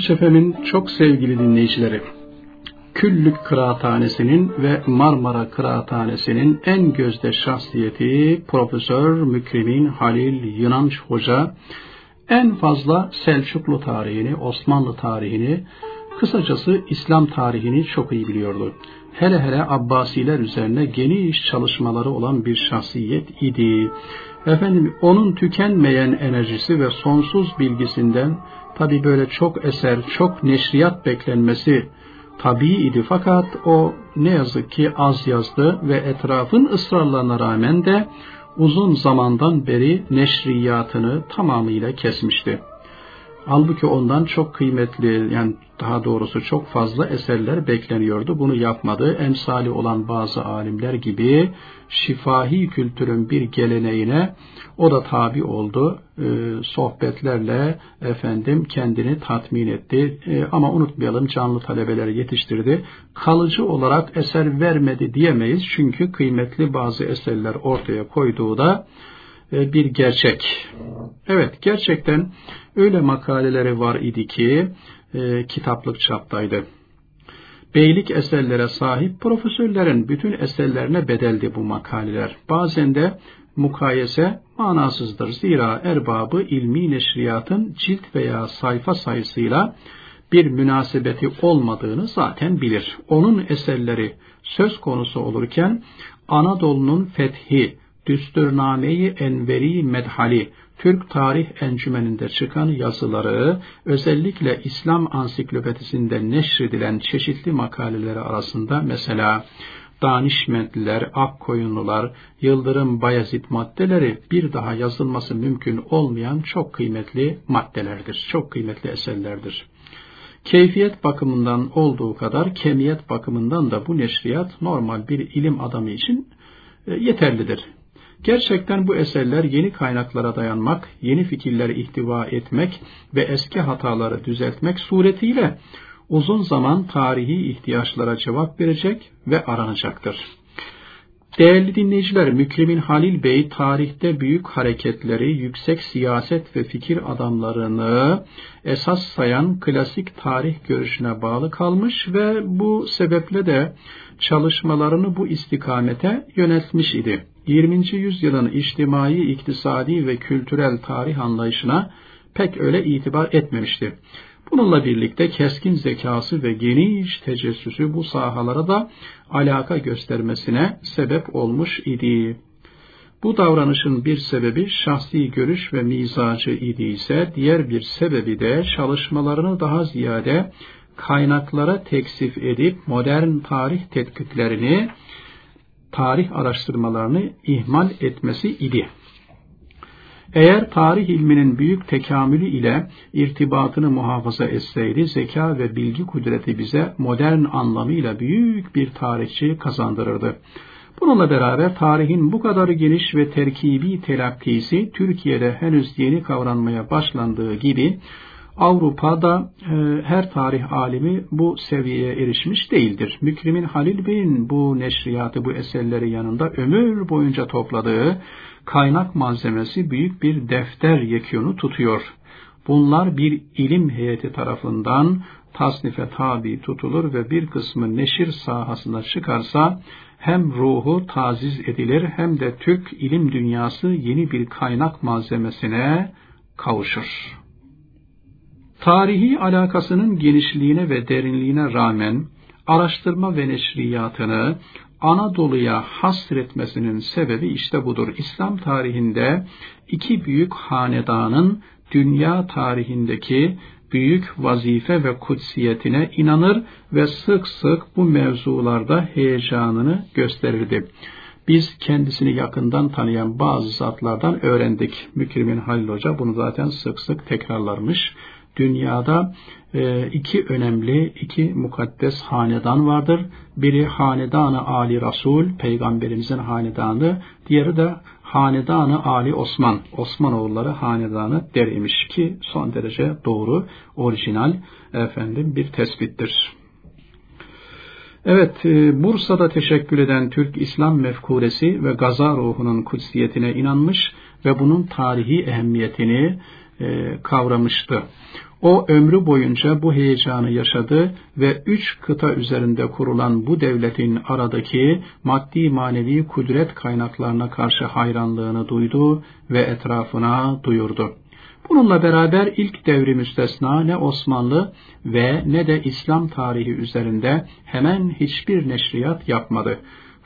Arş Efem'in çok sevgili dinleyicileri, Küllük Kıraathanesi'nin ve Marmara Kıraathanesi'nin en gözde şahsiyeti Profesör Mükremin Halil Yınanç Hoca, en fazla Selçuklu tarihini, Osmanlı tarihini, kısacası İslam tarihini çok iyi biliyordu. Hele hele Abbasiler üzerine geniş çalışmaları olan bir şahsiyet idi. Efendim onun tükenmeyen enerjisi ve sonsuz bilgisinden tabi böyle çok eser, çok neşriyat beklenmesi tabii idi fakat o ne yazık ki az yazdı ve etrafın ısrarlarına rağmen de uzun zamandan beri neşriyatını tamamıyla kesmişti. Halbuki ondan çok kıymetli yani daha doğrusu çok fazla eserler bekleniyordu. Bunu yapmadı. Emsali olan bazı alimler gibi şifahi kültürün bir geleneğine o da tabi oldu. E, sohbetlerle efendim kendini tatmin etti. E, ama unutmayalım canlı talebeleri yetiştirdi. Kalıcı olarak eser vermedi diyemeyiz. Çünkü kıymetli bazı eserler ortaya koyduğu da bir gerçek. Evet gerçekten öyle makaleleri var idi ki e, kitaplık çaptaydı. Beylik eserlere sahip profesörlerin bütün eserlerine bedeldi bu makaleler. Bazen de mukayese manasızdır. Zira erbabı ilmi neşriyatın cilt veya sayfa sayısıyla bir münasebeti olmadığını zaten bilir. Onun eserleri söz konusu olurken Anadolu'nun fethi, Düsturname-i Enveri Medhali, Türk Tarih Encümeni'nde çıkan yazıları, özellikle İslam Ansiklopedisinde neşredilen çeşitli makaleleri arasında mesela Danişmentliler, Akkoyunlular, Yıldırım Bayezid maddeleri bir daha yazılması mümkün olmayan çok kıymetli maddelerdir, çok kıymetli eserlerdir. Keyfiyet bakımından olduğu kadar kemiyet bakımından da bu neşriyat normal bir ilim adamı için e, yeterlidir. Gerçekten bu eserler yeni kaynaklara dayanmak, yeni fikirleri ihtiva etmek ve eski hataları düzeltmek suretiyle uzun zaman tarihi ihtiyaçlara cevap verecek ve aranacaktır. Değerli dinleyiciler, Mükremin Halil Bey tarihte büyük hareketleri, yüksek siyaset ve fikir adamlarını esas sayan klasik tarih görüşüne bağlı kalmış ve bu sebeple de çalışmalarını bu istikamete yöneltmiş idi. 20. yüzyılın içtimai, iktisadi ve kültürel tarih anlayışına pek öyle itibar etmemişti. Bununla birlikte keskin zekası ve geniş tecessüsü bu sahalara da alaka göstermesine sebep olmuş idi. Bu davranışın bir sebebi şahsi görüş ve mizacı idiyse diğer bir sebebi de çalışmalarını daha ziyade kaynaklara teksif edip modern tarih tetkiklerini, tarih araştırmalarını ihmal etmesi idi. Eğer tarih ilminin büyük tekamülü ile irtibatını muhafaza etseydi, zeka ve bilgi kudreti bize modern anlamıyla büyük bir tarihçi kazandırırdı. Bununla beraber tarihin bu kadar geniş ve terkibi telakkisi Türkiye'de henüz yeni kavranmaya başlandığı gibi Avrupa'da e, her tarih alimi bu seviyeye erişmiş değildir. Mükrimin Halil Bey'in bu neşriyatı, bu eserleri yanında ömür boyunca topladığı kaynak malzemesi büyük bir defter yekûnu tutuyor. Bunlar bir ilim heyeti tarafından tasnife tabi tutulur ve bir kısmı neşir sahasına çıkarsa hem ruhu taziz edilir hem de Türk ilim dünyası yeni bir kaynak malzemesine kavuşur. Tarihi alakasının genişliğine ve derinliğine rağmen araştırma ve neşriyatını Anadolu'ya hasretmesinin sebebi işte budur. İslam tarihinde iki büyük hanedanın dünya tarihindeki büyük vazife ve kutsiyetine inanır ve sık sık bu mevzularda heyecanını gösterirdi. Biz kendisini yakından tanıyan bazı zatlardan öğrendik. Mükrimin Halil Hoca bunu zaten sık sık tekrarlarmış dünyada e, iki önemli, iki mukaddes hanedan vardır. Biri hanedanı Ali Resul, peygamberimizin hanedanı, diğeri de hanedanı Ali Osman, Osmanoğulları hanedanı der imiş ki son derece doğru, orijinal efendim bir tespittir. Evet, e, Bursa'da teşekkül eden Türk İslam mefkuresi ve gaza ruhunun kutsiyetine inanmış ve bunun tarihi ehemmiyetini kavramıştı. O ömrü boyunca bu heyecanı yaşadı ve üç kıta üzerinde kurulan bu devletin aradaki maddi manevi kudret kaynaklarına karşı hayranlığını duydu ve etrafına duyurdu. Bununla beraber ilk devri müstesna ne Osmanlı ve ne de İslam tarihi üzerinde hemen hiçbir neşriyat yapmadı.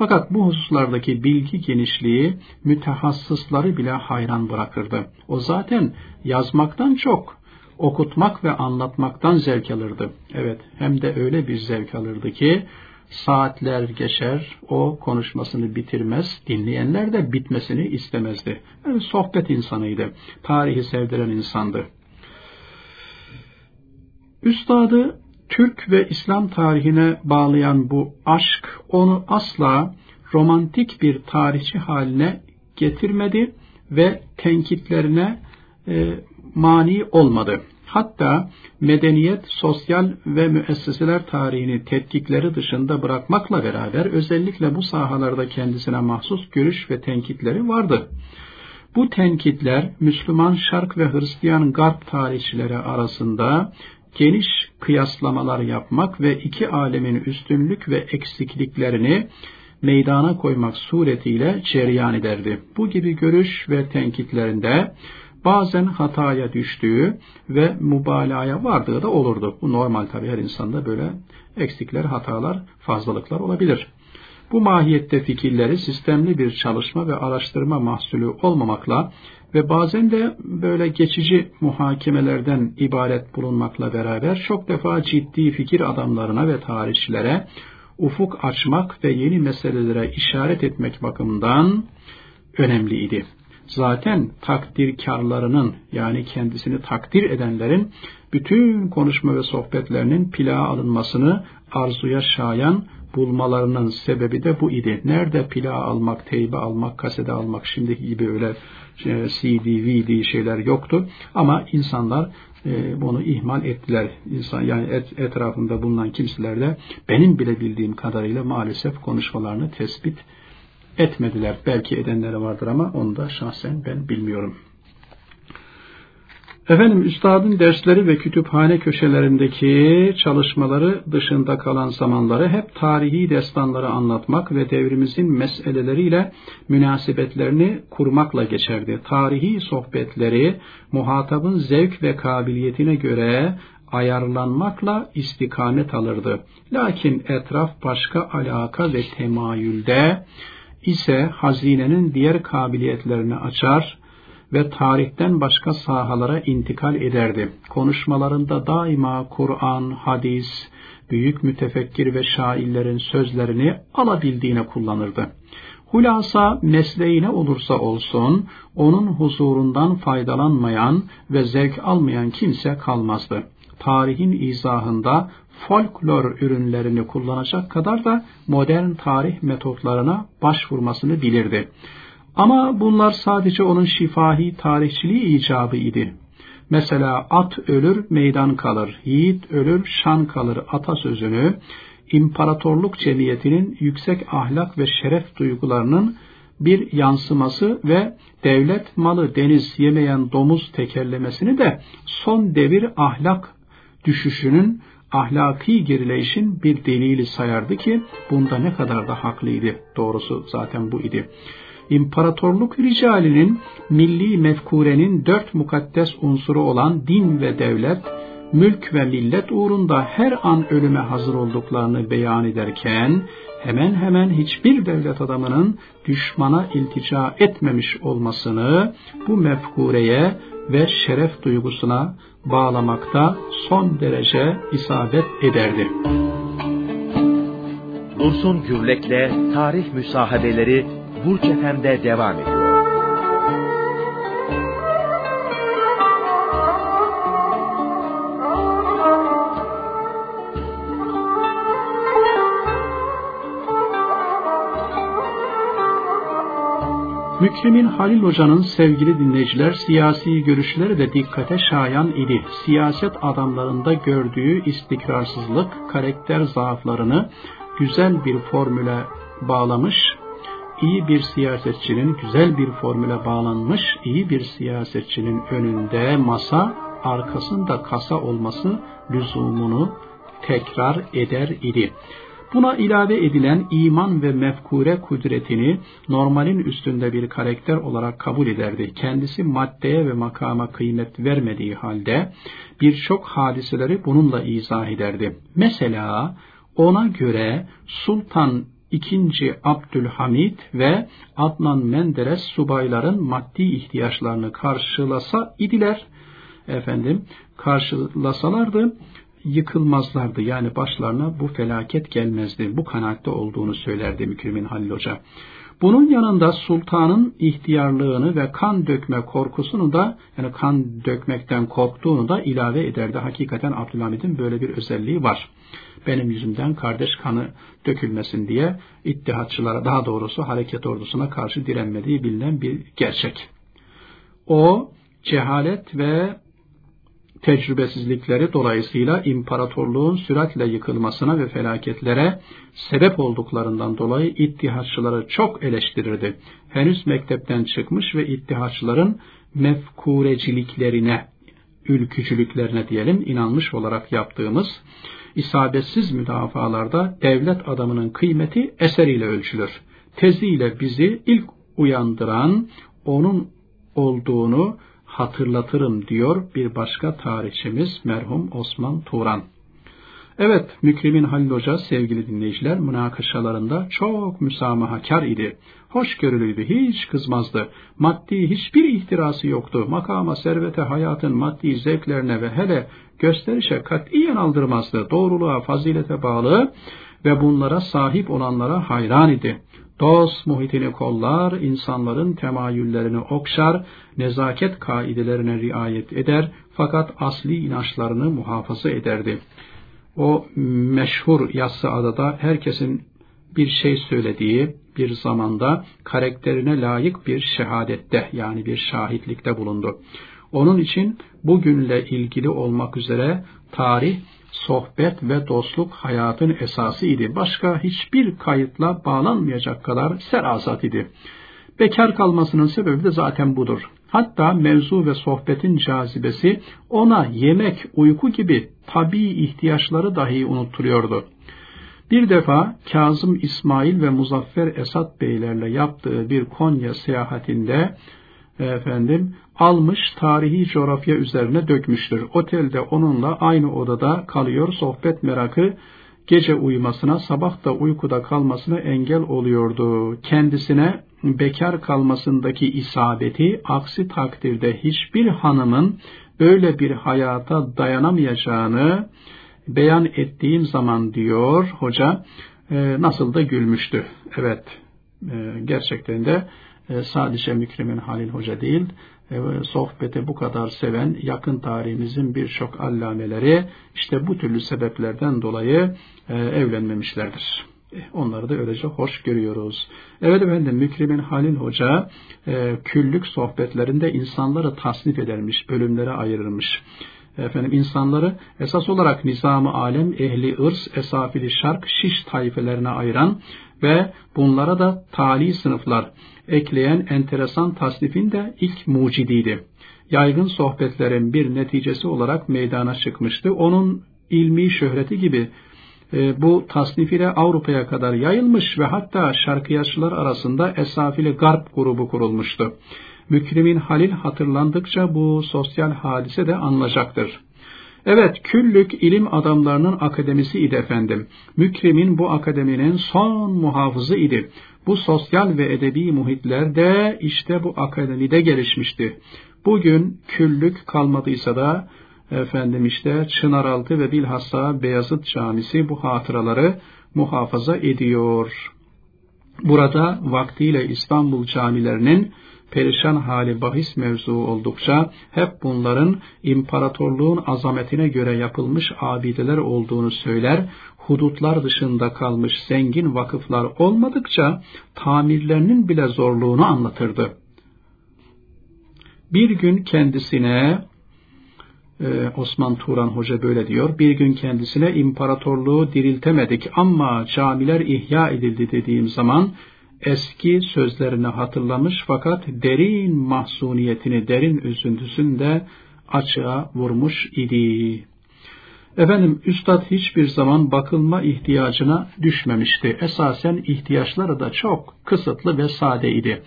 Fakat bu hususlardaki bilgi genişliği mütehassısları bile hayran bırakırdı. O zaten yazmaktan çok okutmak ve anlatmaktan zevk alırdı. Evet hem de öyle bir zevk alırdı ki saatler geçer, o konuşmasını bitirmez, dinleyenler de bitmesini istemezdi. Yani sohbet insanıydı, tarihi sevdiren insandı. Üstadı Türk ve İslam tarihine bağlayan bu aşk onu asla romantik bir tarihçi haline getirmedi ve tenkitlerine e, mani olmadı. Hatta medeniyet, sosyal ve müesseseler tarihini tetkikleri dışında bırakmakla beraber özellikle bu sahalarda kendisine mahsus görüş ve tenkitleri vardı. Bu tenkitler Müslüman Şark ve Hristiyan Garp tarihçileri arasında geniş kıyaslamalar yapmak ve iki alemin üstünlük ve eksikliklerini meydana koymak suretiyle cereyan ederdi. Bu gibi görüş ve tenkitlerinde bazen hataya düştüğü ve mübalağaya vardığı da olurdu. Bu normal tabi her insanda böyle eksikler, hatalar, fazlalıklar olabilir. Bu mahiyette fikirleri sistemli bir çalışma ve araştırma mahsulü olmamakla ve bazen de böyle geçici muhakemelerden ibaret bulunmakla beraber çok defa ciddi fikir adamlarına ve tarihçilere ufuk açmak ve yeni meselelere işaret etmek bakımından önemliydi zaten takdirkarlarının yani kendisini takdir edenlerin bütün konuşma ve sohbetlerinin plağa alınmasını arzuya şayan bulmalarının sebebi de bu idi. Nerede plağa almak, teybe almak, kasede almak şimdiki gibi öyle CD, VD şeyler yoktu. Ama insanlar e, bunu ihmal ettiler. İnsan yani et, etrafında bulunan kimseler de benim bile bildiğim kadarıyla maalesef konuşmalarını tespit etmediler. Belki edenleri vardır ama onu da şahsen ben bilmiyorum. Efendim üstadın dersleri ve kütüphane köşelerindeki çalışmaları dışında kalan zamanları hep tarihi destanları anlatmak ve devrimizin meseleleriyle münasebetlerini kurmakla geçerdi. Tarihi sohbetleri muhatabın zevk ve kabiliyetine göre ayarlanmakla istikamet alırdı. Lakin etraf başka alaka ve temayülde ise hazinenin diğer kabiliyetlerini açar ve tarihten başka sahalara intikal ederdi. Konuşmalarında daima Kur'an, hadis, büyük mütefekkir ve şairlerin sözlerini alabildiğine kullanırdı. Hulasa mesleği ne olursa olsun onun huzurundan faydalanmayan ve zevk almayan kimse kalmazdı. Tarihin izahında folklor ürünlerini kullanacak kadar da modern tarih metotlarına başvurmasını bilirdi. Ama bunlar sadece onun şifahi tarihçiliği icabı idi. Mesela at ölür meydan kalır, yiğit ölür şan kalır atasözünü, imparatorluk cemiyetinin yüksek ahlak ve şeref duygularının bir yansıması ve devlet malı deniz yemeyen domuz tekerlemesini de son devir ahlak düşüşünün ahlaki gerileyişin bir delili sayardı ki bunda ne kadar da haklıydı. Doğrusu zaten bu idi. İmparatorluk ricalinin milli mefkurenin dört mukaddes unsuru olan din ve devlet, mülk ve millet uğrunda her an ölüme hazır olduklarını beyan ederken, hemen hemen hiçbir devlet adamının düşmana iltica etmemiş olmasını bu mefkureye ve şeref duygusuna bağlamakta son derece isabet ederdi. Dursun Gürlek'le Tarih Müsahabeleri Burç Efem'de devam ediyor. Mükremin Halil Hoca'nın sevgili dinleyiciler siyasi görüşleri de dikkate şayan idi. Siyaset adamlarında gördüğü istikrarsızlık, karakter zaaflarını güzel bir formüle bağlamış, iyi bir siyasetçinin güzel bir formüle bağlanmış, iyi bir siyasetçinin önünde masa arkasında kasa olması lüzumunu tekrar eder idi. Buna ilave edilen iman ve mefkure kudretini normalin üstünde bir karakter olarak kabul ederdi. Kendisi maddeye ve makama kıymet vermediği halde birçok hadiseleri bununla izah ederdi. Mesela ona göre Sultan II. Abdülhamid ve Adnan Menderes subayların maddi ihtiyaçlarını karşılasa idiler. Efendim karşılasalardı yıkılmazlardı. Yani başlarına bu felaket gelmezdi. Bu kanaatte olduğunu söylerdi Mükrimin Halil Hoca. Bunun yanında sultanın ihtiyarlığını ve kan dökme korkusunu da yani kan dökmekten korktuğunu da ilave ederdi. Hakikaten Abdülhamid'in böyle bir özelliği var. Benim yüzümden kardeş kanı dökülmesin diye ittihatçılara daha doğrusu hareket ordusuna karşı direnmediği bilinen bir gerçek. O cehalet ve tecrübesizlikleri dolayısıyla imparatorluğun süratle yıkılmasına ve felaketlere sebep olduklarından dolayı ittihatçıları çok eleştirirdi. Henüz mektepten çıkmış ve ittihatçıların mefkureciliklerine, ülkücülüklerine diyelim inanmış olarak yaptığımız isabetsiz müdafalarda devlet adamının kıymeti eseriyle ölçülür. Teziyle bizi ilk uyandıran onun olduğunu hatırlatırım diyor bir başka tarihçimiz merhum Osman Turan. Evet, Mükrimin Halil Hoca sevgili dinleyiciler münakaşalarında çok müsamahakar idi. Hoşgörülüydü, hiç kızmazdı. Maddi hiçbir ihtirası yoktu. Makama, servete, hayatın maddi zevklerine ve hele gösterişe katiyen aldırmazdı. Doğruluğa, fazilete bağlı ve bunlara sahip olanlara hayran idi. Dost muhitini kollar, insanların temayüllerini okşar, nezaket kaidelerine riayet eder fakat asli inançlarını muhafaza ederdi. O meşhur yassı adada herkesin bir şey söylediği bir zamanda karakterine layık bir şehadette yani bir şahitlikte bulundu. Onun için bugünle ilgili olmak üzere tarih sohbet ve dostluk hayatın esası idi. Başka hiçbir kayıtla bağlanmayacak kadar serasat idi. Bekar kalmasının sebebi de zaten budur. Hatta mevzu ve sohbetin cazibesi ona yemek, uyku gibi tabii ihtiyaçları dahi unutturuyordu. Bir defa Kazım İsmail ve Muzaffer Esat beylerle yaptığı bir Konya seyahatinde efendim almış tarihi coğrafya üzerine dökmüştür. Otelde onunla aynı odada kalıyor sohbet merakı gece uyumasına sabah da uykuda kalmasına engel oluyordu. Kendisine bekar kalmasındaki isabeti aksi takdirde hiçbir hanımın öyle bir hayata dayanamayacağını beyan ettiğim zaman diyor hoca e, nasıl da gülmüştü. Evet e, gerçekten de sadece Mükremin Halil Hoca değil, e, sohbeti bu kadar seven yakın tarihimizin birçok allameleri işte bu türlü sebeplerden dolayı e, evlenmemişlerdir. Onları da öylece hoş görüyoruz. Evet efendim Mükrimin Halil Hoca küllük sohbetlerinde insanları tasnif edermiş, bölümlere ayırırmış efendim insanları esas olarak nizamı alem, ehli ırs, esafili şark, şiş tayfelerine ayıran ve bunlara da tali sınıflar ekleyen enteresan tasnifin de ilk mucidiydi. Yaygın sohbetlerin bir neticesi olarak meydana çıkmıştı. Onun ilmi şöhreti gibi e, bu tasnif ile Avrupa'ya kadar yayılmış ve hatta şarkıyaçılar arasında Esafili Garp grubu kurulmuştu. Mükrimin Halil hatırlandıkça bu sosyal hadise de anlayacaktır. Evet, küllük ilim adamlarının akademisi idi efendim. Mükrimin bu akademinin son muhafızı idi. Bu sosyal ve edebi muhitler de işte bu akademide gelişmişti. Bugün küllük kalmadıysa da efendim işte Çınaraltı ve bilhassa Beyazıt Camisi bu hatıraları muhafaza ediyor. Burada vaktiyle İstanbul camilerinin perişan hali bahis mevzu oldukça hep bunların imparatorluğun azametine göre yapılmış abideler olduğunu söyler, hudutlar dışında kalmış zengin vakıflar olmadıkça tamirlerinin bile zorluğunu anlatırdı. Bir gün kendisine ee, Osman Turan Hoca böyle diyor. Bir gün kendisine imparatorluğu diriltemedik ama camiler ihya edildi dediğim zaman eski sözlerini hatırlamış fakat derin mahzuniyetini, derin üzüntüsünü de açığa vurmuş idi. Efendim üstad hiçbir zaman bakılma ihtiyacına düşmemişti. Esasen ihtiyaçları da çok kısıtlı ve sade idi.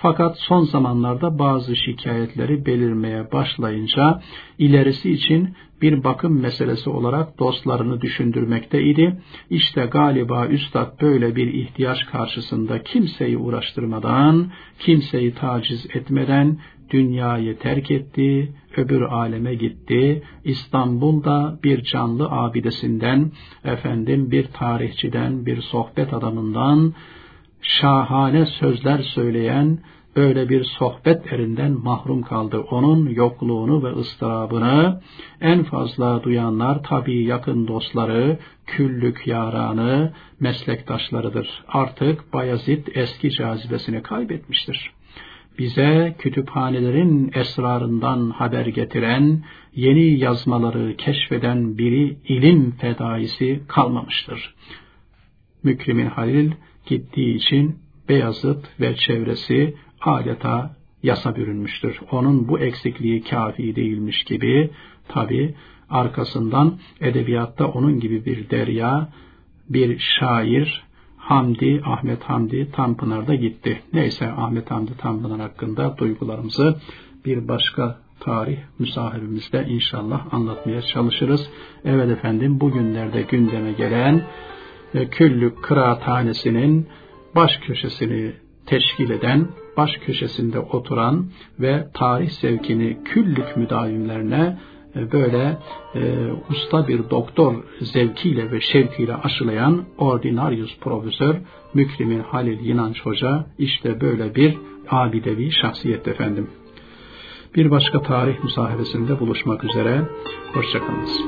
Fakat son zamanlarda bazı şikayetleri belirmeye başlayınca ilerisi için bir bakım meselesi olarak dostlarını düşündürmekteydi. İşte galiba üstad böyle bir ihtiyaç karşısında kimseyi uğraştırmadan, kimseyi taciz etmeden dünyayı terk etti, öbür aleme gitti. İstanbul'da bir canlı abidesinden, efendim bir tarihçiden, bir sohbet adamından şahane sözler söyleyen böyle bir sohbet erinden mahrum kaldı. Onun yokluğunu ve ıstırabını en fazla duyanlar tabi yakın dostları, küllük yaranı, meslektaşlarıdır. Artık Bayezid eski cazibesini kaybetmiştir bize kütüphanelerin esrarından haber getiren, yeni yazmaları keşfeden biri ilim fedaisi kalmamıştır. Mükrimin Halil gittiği için Beyazıt ve çevresi adeta yasa bürünmüştür. Onun bu eksikliği kafi değilmiş gibi tabi arkasından edebiyatta onun gibi bir derya, bir şair, Hamdi, Ahmet Hamdi Tanpınar'da gitti. Neyse Ahmet Hamdi Tanpınar hakkında duygularımızı bir başka tarih müsahibimizde inşallah anlatmaya çalışırız. Evet efendim bugünlerde gündeme gelen Küllük Kıraathanesi'nin baş köşesini teşkil eden, baş köşesinde oturan ve tarih sevkini küllük müdavimlerine e, böyle e, usta bir doktor zevkiyle ve şevkiyle aşılayan Ordinarius Profesör Mükrimin Halil Yinanç Hoca işte böyle bir abidevi şahsiyet efendim. Bir başka tarih müsahiresinde buluşmak üzere. Hoşçakalınız.